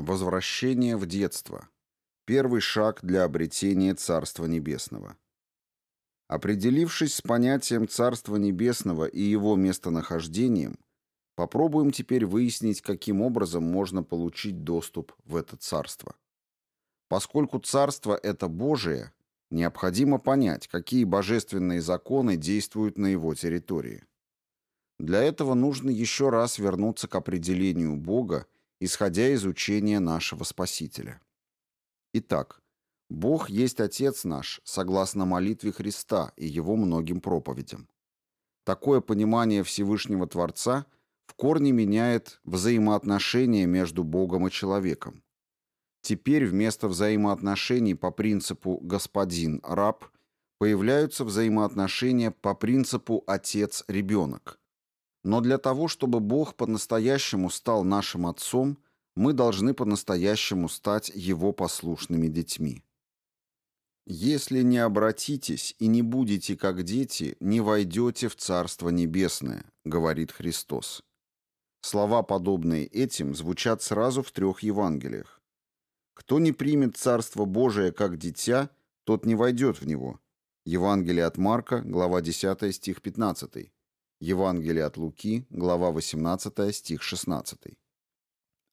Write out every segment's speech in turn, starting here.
Возвращение в детство. Первый шаг для обретения Царства Небесного. Определившись с понятием Царства Небесного и его местонахождением, попробуем теперь выяснить, каким образом можно получить доступ в это Царство. Поскольку Царство – это Божие, необходимо понять, какие божественные законы действуют на его территории. Для этого нужно еще раз вернуться к определению Бога исходя из учения нашего Спасителя. Итак, Бог есть Отец наш, согласно молитве Христа и Его многим проповедям. Такое понимание Всевышнего Творца в корне меняет взаимоотношения между Богом и человеком. Теперь вместо взаимоотношений по принципу «господин-раб» появляются взаимоотношения по принципу «отец-ребенок», но для того, чтобы Бог по-настоящему стал нашим Отцом, мы должны по-настоящему стать Его послушными детьми. «Если не обратитесь и не будете как дети, не войдете в Царство Небесное», — говорит Христос. Слова, подобные этим, звучат сразу в трех Евангелиях. «Кто не примет Царство Божие как дитя, тот не войдет в него». Евангелие от Марка, глава 10, стих 15. Евангелие от Луки, глава 18, стих 16.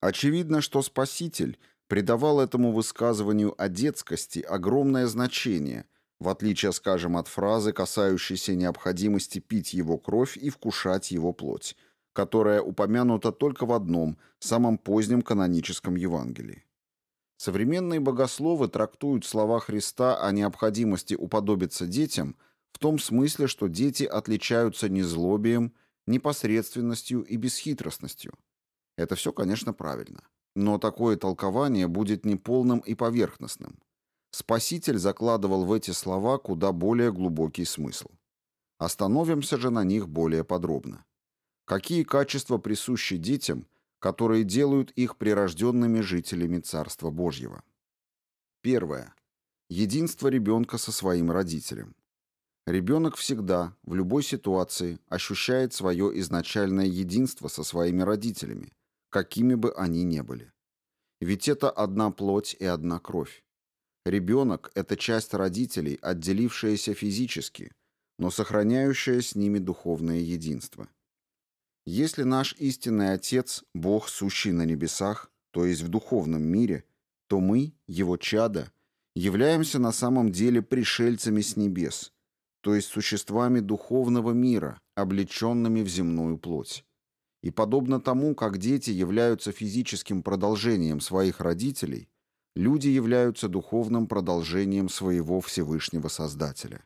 Очевидно, что Спаситель придавал этому высказыванию о детскости огромное значение, в отличие, скажем, от фразы, касающейся необходимости пить его кровь и вкушать его плоть, которая упомянута только в одном, самом позднем каноническом Евангелии. Современные богословы трактуют слова Христа о необходимости уподобиться детям – в том смысле, что дети отличаются незлобием, непосредственностью и бесхитростностью. Это все, конечно, правильно. Но такое толкование будет неполным и поверхностным. Спаситель закладывал в эти слова куда более глубокий смысл. Остановимся же на них более подробно. Какие качества присущи детям, которые делают их прирожденными жителями Царства Божьего? Первое. Единство ребенка со своим родителем. Ребенок всегда, в любой ситуации, ощущает свое изначальное единство со своими родителями, какими бы они ни были. Ведь это одна плоть и одна кровь. Ребенок – это часть родителей, отделившаяся физически, но сохраняющая с ними духовное единство. Если наш истинный Отец – Бог, сущий на небесах, то есть в духовном мире, то мы, Его чада, являемся на самом деле пришельцами с небес – то есть существами духовного мира, облеченными в земную плоть. И подобно тому, как дети являются физическим продолжением своих родителей, люди являются духовным продолжением своего Всевышнего Создателя.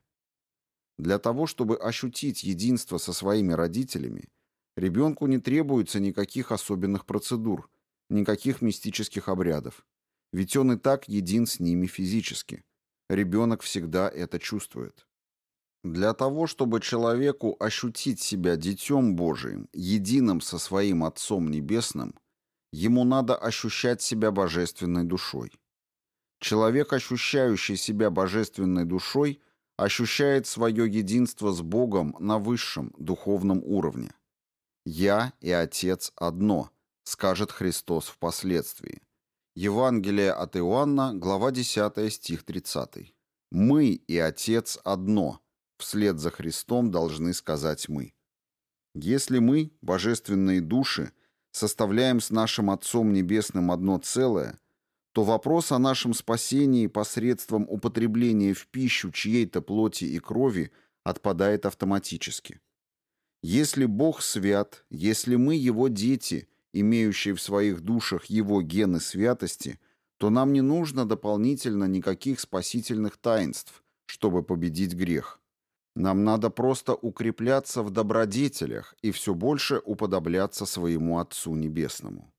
Для того, чтобы ощутить единство со своими родителями, ребенку не требуется никаких особенных процедур, никаких мистических обрядов, ведь он и так един с ними физически. Ребенок всегда это чувствует. Для того, чтобы человеку ощутить себя Детем Божиим, единым со своим Отцом Небесным, ему надо ощущать себя божественной душой. Человек, ощущающий себя божественной душой, ощущает свое единство с Богом на высшем духовном уровне. «Я и Отец одно», — скажет Христос впоследствии. Евангелие от Иоанна, глава 10, стих 30. «Мы и Отец одно», вслед за Христом должны сказать мы. Если мы, божественные души, составляем с нашим Отцом Небесным одно целое, то вопрос о нашем спасении посредством употребления в пищу чьей-то плоти и крови отпадает автоматически. Если Бог свят, если мы Его дети, имеющие в своих душах Его гены святости, то нам не нужно дополнительно никаких спасительных таинств, чтобы победить грех. Нам надо просто укрепляться в добродетелях и все больше уподобляться своему Отцу Небесному.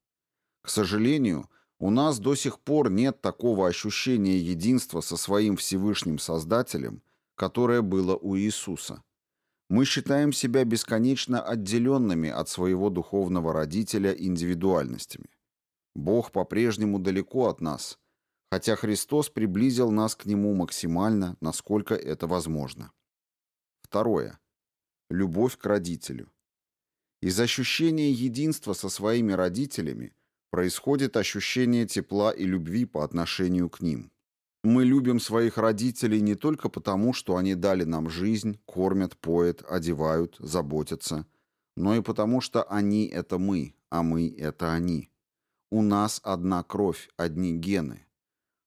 К сожалению, у нас до сих пор нет такого ощущения единства со своим Всевышним Создателем, которое было у Иисуса. Мы считаем себя бесконечно отделенными от своего духовного родителя индивидуальностями. Бог по-прежнему далеко от нас, хотя Христос приблизил нас к Нему максимально, насколько это возможно. Второе. Любовь к родителю. Из ощущения единства со своими родителями происходит ощущение тепла и любви по отношению к ним. Мы любим своих родителей не только потому, что они дали нам жизнь, кормят, поят, одевают, заботятся, но и потому, что они — это мы, а мы — это они. У нас одна кровь, одни гены.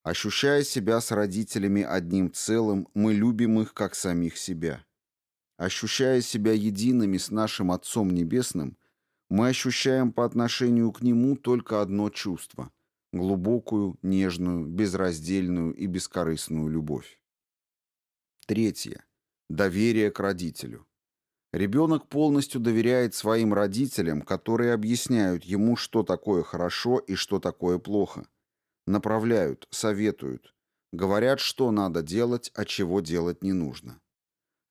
Ощущая себя с родителями одним целым, мы любим их как самих себя. Ощущая себя едиными с нашим Отцом Небесным, мы ощущаем по отношению к Нему только одно чувство – глубокую, нежную, безраздельную и бескорыстную любовь. Третье. Доверие к родителю. Ребенок полностью доверяет своим родителям, которые объясняют ему, что такое хорошо и что такое плохо. Направляют, советуют, говорят, что надо делать, а чего делать не нужно.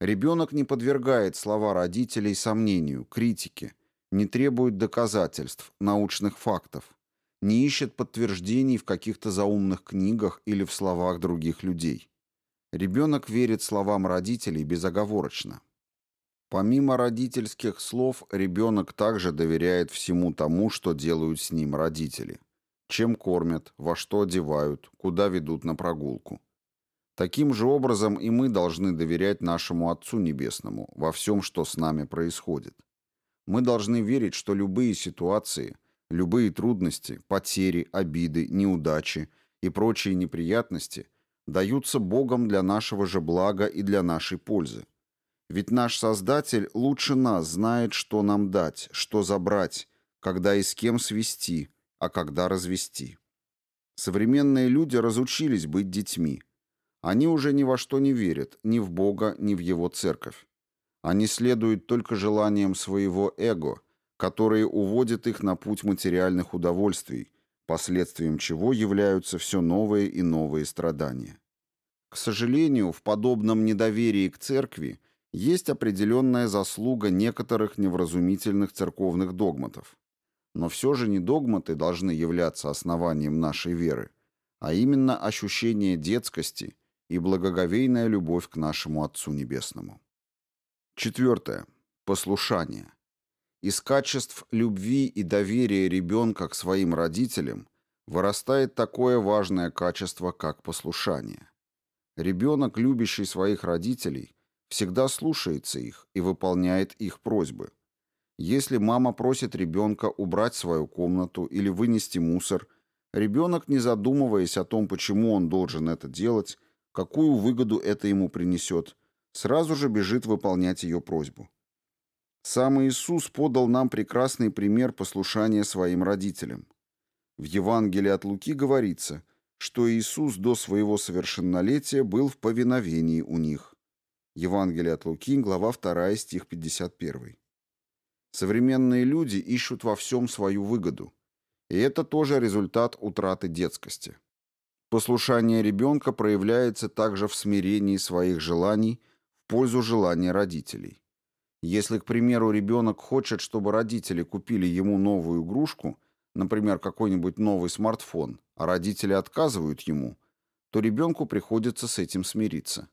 Ребенок не подвергает слова родителей сомнению, критике, не требует доказательств, научных фактов, не ищет подтверждений в каких-то заумных книгах или в словах других людей. Ребенок верит словам родителей безоговорочно. Помимо родительских слов, ребенок также доверяет всему тому, что делают с ним родители. Чем кормят, во что одевают, куда ведут на прогулку. Таким же образом и мы должны доверять нашему Отцу Небесному во всем, что с нами происходит. Мы должны верить, что любые ситуации, любые трудности, потери, обиды, неудачи и прочие неприятности даются Богом для нашего же блага и для нашей пользы. Ведь наш Создатель лучше нас знает, что нам дать, что забрать, когда и с кем свести, а когда развести. Современные люди разучились быть детьми. Они уже ни во что не верят, ни в Бога, ни в Его церковь. Они следуют только желаниям своего эго, которые уводят их на путь материальных удовольствий, последствием чего являются все новые и новые страдания. К сожалению, в подобном недоверии к церкви есть определенная заслуга некоторых невразумительных церковных догматов. Но все же не догматы должны являться основанием нашей веры, а именно ощущение детскости и благоговейная любовь к нашему Отцу Небесному. Четвертое. Послушание. Из качеств любви и доверия ребенка к своим родителям вырастает такое важное качество, как послушание. Ребенок, любящий своих родителей, всегда слушается их и выполняет их просьбы. Если мама просит ребенка убрать свою комнату или вынести мусор, ребенок, не задумываясь о том, почему он должен это делать, какую выгоду это ему принесет, сразу же бежит выполнять ее просьбу. Сам Иисус подал нам прекрасный пример послушания своим родителям. В Евангелии от Луки говорится, что Иисус до своего совершеннолетия был в повиновении у них. Евангелие от Луки, глава 2, стих 51. Современные люди ищут во всем свою выгоду. И это тоже результат утраты детскости. Послушание ребенка проявляется также в смирении своих желаний в пользу желания родителей. Если, к примеру, ребенок хочет, чтобы родители купили ему новую игрушку, например, какой-нибудь новый смартфон, а родители отказывают ему, то ребенку приходится с этим смириться.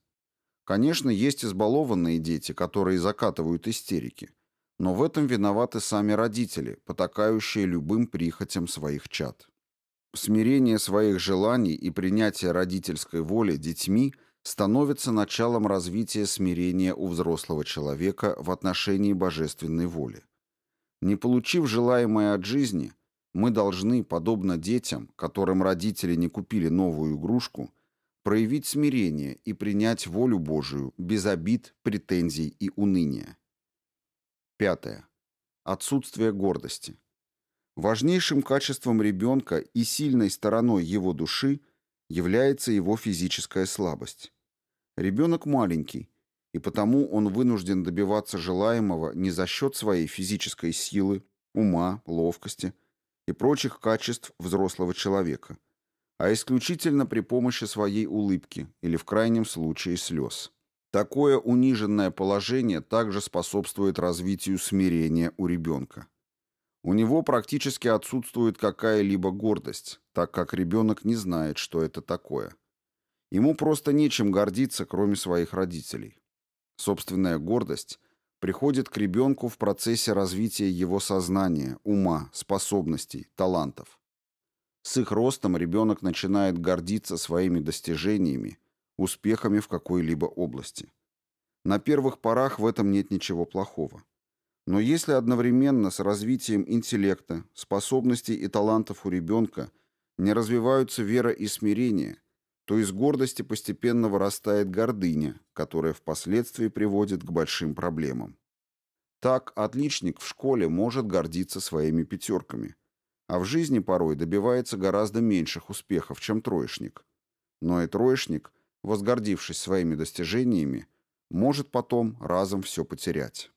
Конечно, есть избалованные дети, которые закатывают истерики, но в этом виноваты сами родители, потакающие любым прихотям своих чад. Смирение своих желаний и принятие родительской воли детьми становится началом развития смирения у взрослого человека в отношении божественной воли. Не получив желаемое от жизни, мы должны, подобно детям, которым родители не купили новую игрушку, проявить смирение и принять волю Божию без обид, претензий и уныния. Пятое. Отсутствие гордости. Важнейшим качеством ребенка и сильной стороной его души является его физическая слабость. Ребенок маленький, и потому он вынужден добиваться желаемого не за счет своей физической силы, ума, ловкости и прочих качеств взрослого человека – а исключительно при помощи своей улыбки или в крайнем случае слез. Такое униженное положение также способствует развитию смирения у ребенка. У него практически отсутствует какая-либо гордость, так как ребенок не знает, что это такое. Ему просто нечем гордиться, кроме своих родителей. Собственная гордость приходит к ребенку в процессе развития его сознания, ума, способностей, талантов. С их ростом ребенок начинает гордиться своими достижениями, успехами в какой-либо области. На первых порах в этом нет ничего плохого. Но если одновременно с развитием интеллекта, способностей и талантов у ребенка не развиваются вера и смирение, то из гордости постепенно вырастает гордыня, которая впоследствии приводит к большим проблемам. Так отличник в школе может гордиться своими пятерками, а в жизни порой добивается гораздо меньших успехов, чем троечник. Но и троечник, возгордившись своими достижениями, может потом разом все потерять.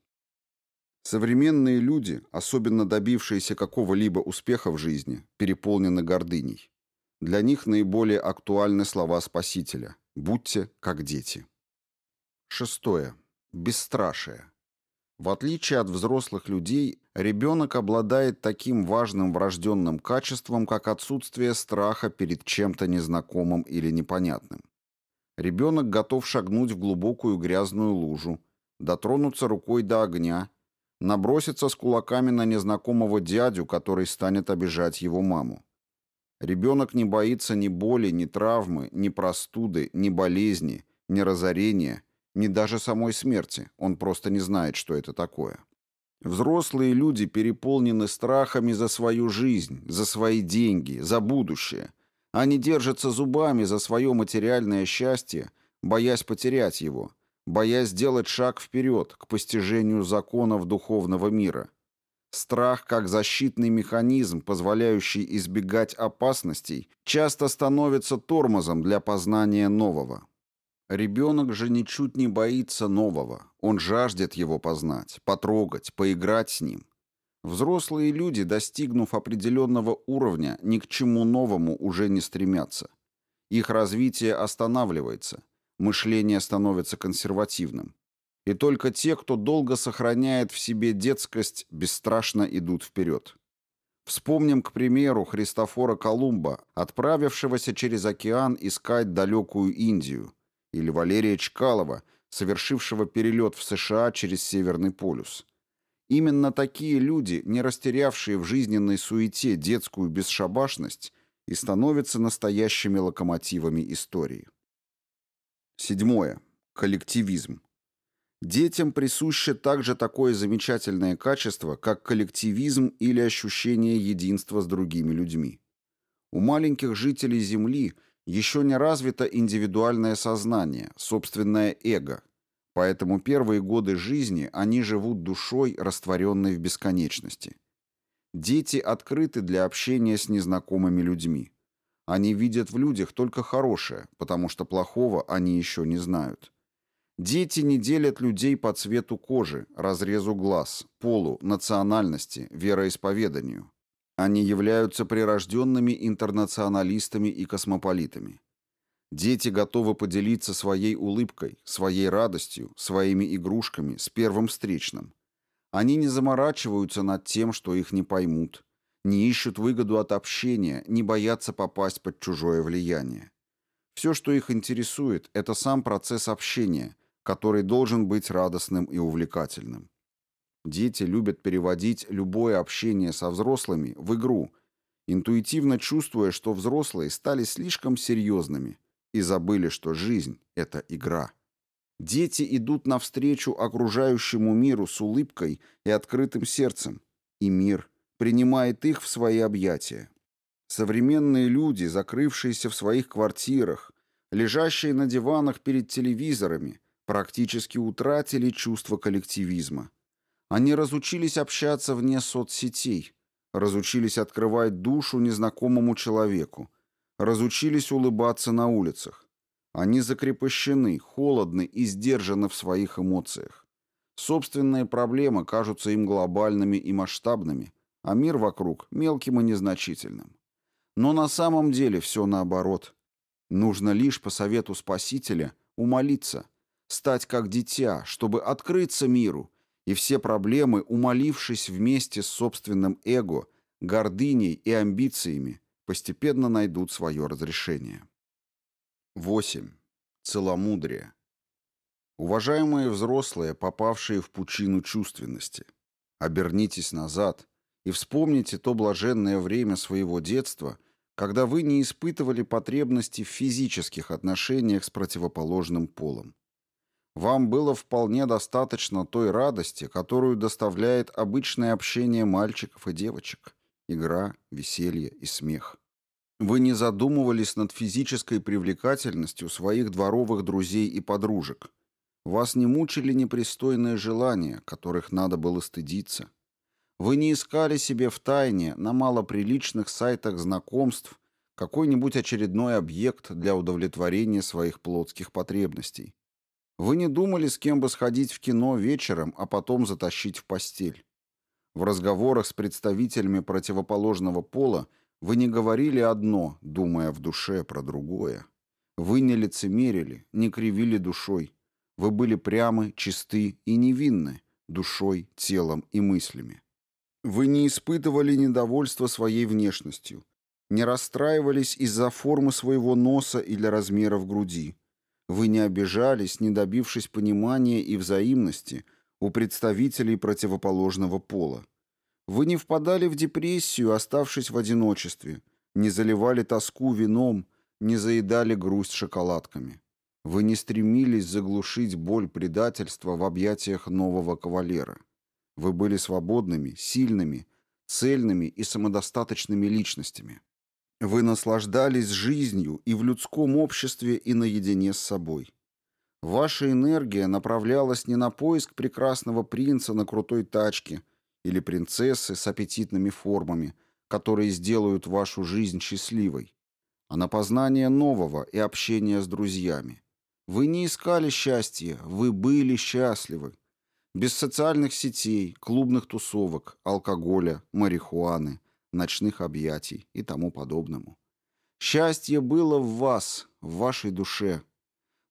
Современные люди, особенно добившиеся какого-либо успеха в жизни, переполнены гордыней. Для них наиболее актуальны слова Спасителя «Будьте как дети». Шестое. Бесстрашие. В отличие от взрослых людей, ребенок обладает таким важным врожденным качеством, как отсутствие страха перед чем-то незнакомым или непонятным. Ребенок готов шагнуть в глубокую грязную лужу, дотронуться рукой до огня, наброситься с кулаками на незнакомого дядю, который станет обижать его маму. Ребенок не боится ни боли, ни травмы, ни простуды, ни болезни, ни разорения, ни даже самой смерти. Он просто не знает, что это такое. Взрослые люди переполнены страхами за свою жизнь, за свои деньги, за будущее – они держатся зубами за свое материальное счастье, боясь потерять его, боясь сделать шаг вперед к постижению законов духовного мира. Страх, как защитный механизм, позволяющий избегать опасностей, часто становится тормозом для познания нового. Ребенок же ничуть не боится нового, он жаждет его познать, потрогать, поиграть с ним. Взрослые люди, достигнув определенного уровня, ни к чему новому уже не стремятся. Их развитие останавливается, мышление становится консервативным. И только те, кто долго сохраняет в себе детскость, бесстрашно идут вперед. Вспомним, к примеру, Христофора Колумба, отправившегося через океан искать далекую Индию, или Валерия Чкалова, совершившего перелет в США через Северный полюс. Именно такие люди, не растерявшие в жизненной суете детскую бесшабашность, и становятся настоящими локомотивами истории. Седьмое. Коллективизм. Детям присуще также такое замечательное качество, как коллективизм или ощущение единства с другими людьми. У маленьких жителей Земли еще не развито индивидуальное сознание, собственное эго – Поэтому первые годы жизни они живут душой, растворенной в бесконечности. Дети открыты для общения с незнакомыми людьми. Они видят в людях только хорошее, потому что плохого они еще не знают. Дети не делят людей по цвету кожи, разрезу глаз, полу, национальности, вероисповеданию. Они являются прирожденными интернационалистами и космополитами. Дети готовы поделиться своей улыбкой, своей радостью, своими игрушками с первым встречным. Они не заморачиваются над тем, что их не поймут, не ищут выгоду от общения, не боятся попасть под чужое влияние. Все, что их интересует, это сам процесс общения, который должен быть радостным и увлекательным. Дети любят переводить любое общение со взрослыми в игру, интуитивно чувствуя, что взрослые стали слишком серьезными – и забыли, что жизнь — это игра. Дети идут навстречу окружающему миру с улыбкой и открытым сердцем, и мир принимает их в свои объятия. Современные люди, закрывшиеся в своих квартирах, лежащие на диванах перед телевизорами, практически утратили чувство коллективизма. Они разучились общаться вне соцсетей, разучились открывать душу незнакомому человеку, разучились улыбаться на улицах. Они закрепощены, холодны и сдержаны в своих эмоциях. Собственные проблемы кажутся им глобальными и масштабными, а мир вокруг мелким и незначительным. Но на самом деле все наоборот. Нужно лишь по совету Спасителя умолиться, стать как дитя, чтобы открыться миру, и все проблемы, умолившись вместе с собственным эго, гордыней и амбициями, постепенно найдут свое разрешение. 8. Целомудрие. Уважаемые взрослые, попавшие в пучину чувственности, обернитесь назад и вспомните то блаженное время своего детства, когда вы не испытывали потребности в физических отношениях с противоположным полом. Вам было вполне достаточно той радости, которую доставляет обычное общение мальчиков и девочек, игра, веселье и смех. Вы не задумывались над физической привлекательностью своих дворовых друзей и подружек. Вас не мучили непристойные желания, которых надо было стыдиться. Вы не искали себе в тайне на малоприличных сайтах знакомств какой-нибудь очередной объект для удовлетворения своих плотских потребностей. Вы не думали, с кем бы сходить в кино вечером, а потом затащить в постель. В разговорах с представителями противоположного пола вы не говорили одно, думая в душе про другое. Вы не лицемерили, не кривили душой. Вы были прямы, чисты и невинны, душой, телом и мыслями. Вы не испытывали недовольства своей внешностью, не расстраивались из-за формы своего носа или размеров груди. Вы не обижались, не добившись понимания и взаимности у представителей противоположного пола. Вы не впадали в депрессию, оставшись в одиночестве, не заливали тоску вином, не заедали грусть шоколадками. Вы не стремились заглушить боль предательства в объятиях нового кавалера. Вы были свободными, сильными, цельными и самодостаточными личностями. Вы наслаждались жизнью и в людском обществе, и наедине с собой. Ваша энергия направлялась не на поиск прекрасного принца на крутой тачке или принцессы с аппетитными формами, которые сделают вашу жизнь счастливой, а на познание нового и общение с друзьями. Вы не искали счастья, вы были счастливы. Без социальных сетей, клубных тусовок, алкоголя, марихуаны, ночных объятий и тому подобному. Счастье было в вас, в вашей душе.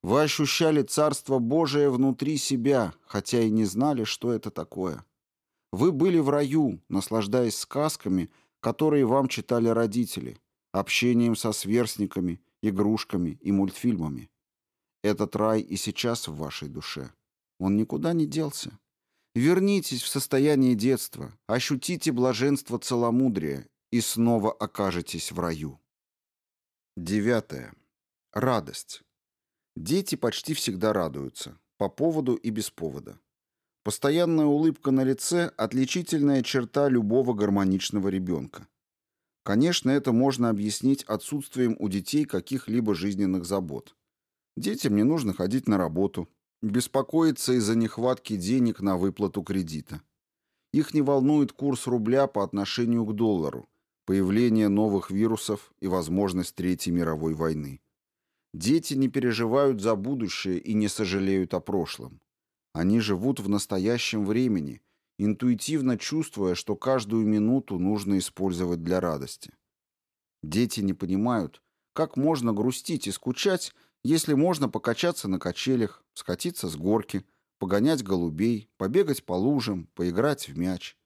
Вы ощущали Царство Божие внутри себя, хотя и не знали, что это такое. Вы были в раю, наслаждаясь сказками, которые вам читали родители, общением со сверстниками, игрушками и мультфильмами. Этот рай и сейчас в вашей душе. Он никуда не делся. Вернитесь в состояние детства, ощутите блаженство целомудрия и снова окажетесь в раю. Девятое. Радость. Дети почти всегда радуются, по поводу и без повода. Постоянная улыбка на лице – отличительная черта любого гармоничного ребенка. Конечно, это можно объяснить отсутствием у детей каких-либо жизненных забот. Детям не нужно ходить на работу, Беспокоиться из-за нехватки денег на выплату кредита. Их не волнует курс рубля по отношению к доллару, появление новых вирусов и возможность Третьей мировой войны. Дети не переживают за будущее и не сожалеют о прошлом. Они живут в настоящем времени, интуитивно чувствуя, что каждую минуту нужно использовать для радости. Дети не понимают, как можно грустить и скучать, если можно покачаться на качелях, скатиться с горки, погонять голубей, побегать по лужам, поиграть в мяч.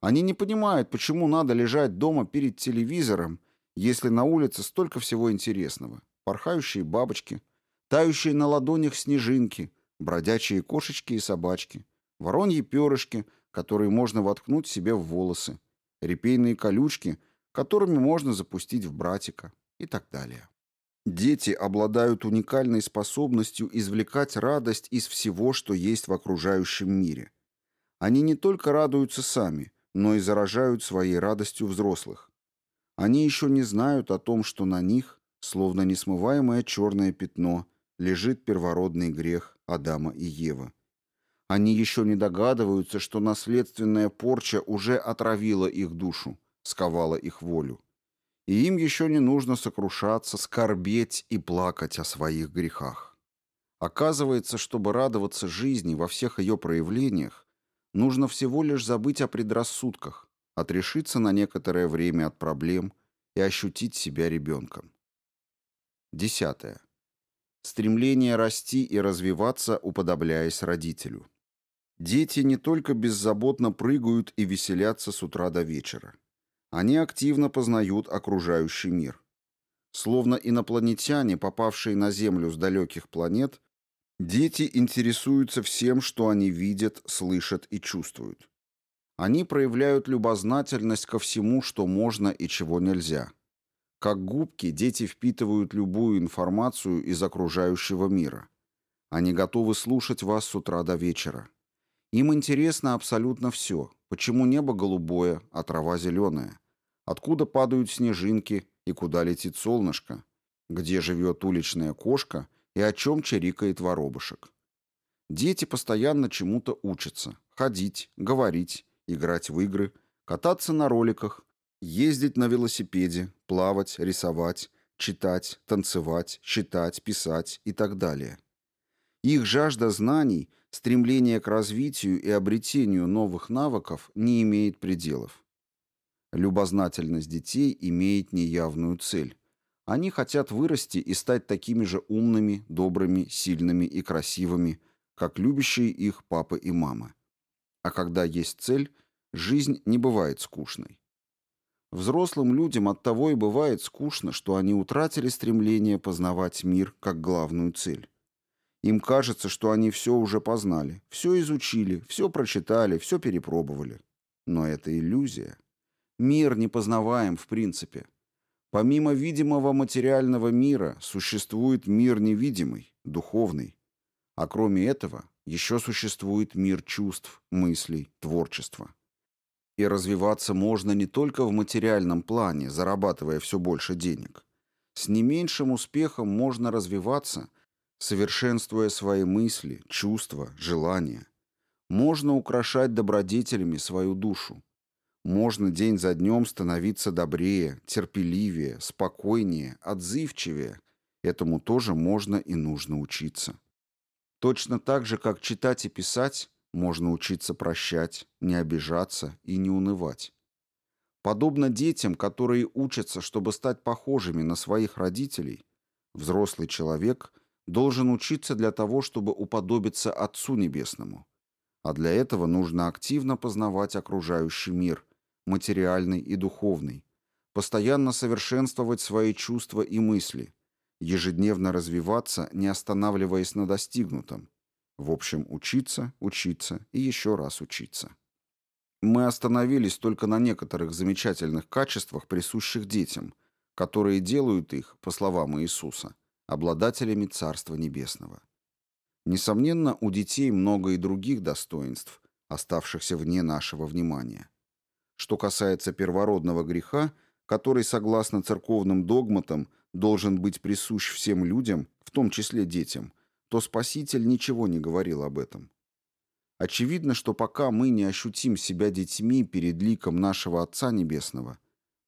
Они не понимают, почему надо лежать дома перед телевизором, если на улице столько всего интересного. Порхающие бабочки, тающие на ладонях снежинки, бродячие кошечки и собачки, вороньи перышки, которые можно воткнуть себе в волосы, репейные колючки, которыми можно запустить в братика и так далее. Дети обладают уникальной способностью извлекать радость из всего, что есть в окружающем мире. Они не только радуются сами, но и заражают своей радостью взрослых. Они еще не знают о том, что на них, словно несмываемое черное пятно, лежит первородный грех Адама и Евы. Они еще не догадываются, что наследственная порча уже отравила их душу, сковала их волю и им еще не нужно сокрушаться, скорбеть и плакать о своих грехах. Оказывается, чтобы радоваться жизни во всех ее проявлениях, нужно всего лишь забыть о предрассудках, отрешиться на некоторое время от проблем и ощутить себя ребенком. Десятое. Стремление расти и развиваться, уподобляясь родителю. Дети не только беззаботно прыгают и веселятся с утра до вечера. Они активно познают окружающий мир. Словно инопланетяне, попавшие на Землю с далеких планет, дети интересуются всем, что они видят, слышат и чувствуют. Они проявляют любознательность ко всему, что можно и чего нельзя. Как губки, дети впитывают любую информацию из окружающего мира. Они готовы слушать вас с утра до вечера. Им интересно абсолютно все. Почему небо голубое, а трава зеленая? Откуда падают снежинки и куда летит солнышко? Где живет уличная кошка и о чем чирикает воробушек? Дети постоянно чему-то учатся. Ходить, говорить, играть в игры, кататься на роликах, ездить на велосипеде, плавать, рисовать, читать, танцевать, считать, писать и так далее. Их жажда знаний, стремление к развитию и обретению новых навыков не имеет пределов. Любознательность детей имеет неявную цель. Они хотят вырасти и стать такими же умными, добрыми, сильными и красивыми, как любящие их папы и мамы. А когда есть цель, жизнь не бывает скучной. Взрослым людям оттого и бывает скучно, что они утратили стремление познавать мир как главную цель. Им кажется, что они все уже познали, все изучили, все прочитали, все перепробовали. Но это иллюзия. Мир непознаваем в принципе. Помимо видимого материального мира существует мир невидимый, духовный. А кроме этого еще существует мир чувств, мыслей, творчества. И развиваться можно не только в материальном плане, зарабатывая все больше денег. С не меньшим успехом можно развиваться, совершенствуя свои мысли, чувства, желания. Можно украшать добродетелями свою душу. Можно день за днем становиться добрее, терпеливее, спокойнее, отзывчивее. Этому тоже можно и нужно учиться. Точно так же, как читать и писать, можно учиться прощать, не обижаться и не унывать. Подобно детям, которые учатся, чтобы стать похожими на своих родителей, взрослый человек должен учиться для того, чтобы уподобиться Отцу Небесному. А для этого нужно активно познавать окружающий мир, материальный и духовный, постоянно совершенствовать свои чувства и мысли, ежедневно развиваться, не останавливаясь на достигнутом, в общем, учиться, учиться и еще раз учиться. Мы остановились только на некоторых замечательных качествах, присущих детям, которые делают их, по словам Иисуса, обладателями Царства Небесного. Несомненно, у детей много и других достоинств, оставшихся вне нашего внимания. Что касается первородного греха, который, согласно церковным догматам, должен быть присущ всем людям, в том числе детям, то Спаситель ничего не говорил об этом. Очевидно, что пока мы не ощутим себя детьми перед ликом нашего Отца Небесного,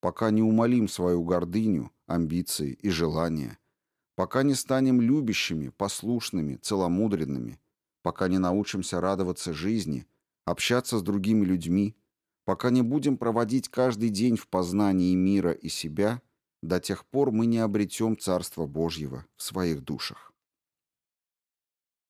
пока не умолим свою гордыню, амбиции и желания, пока не станем любящими, послушными, целомудренными, пока не научимся радоваться жизни, общаться с другими людьми, пока не будем проводить каждый день в познании мира и себя, до тех пор мы не обретем Царство Божьего в своих душах.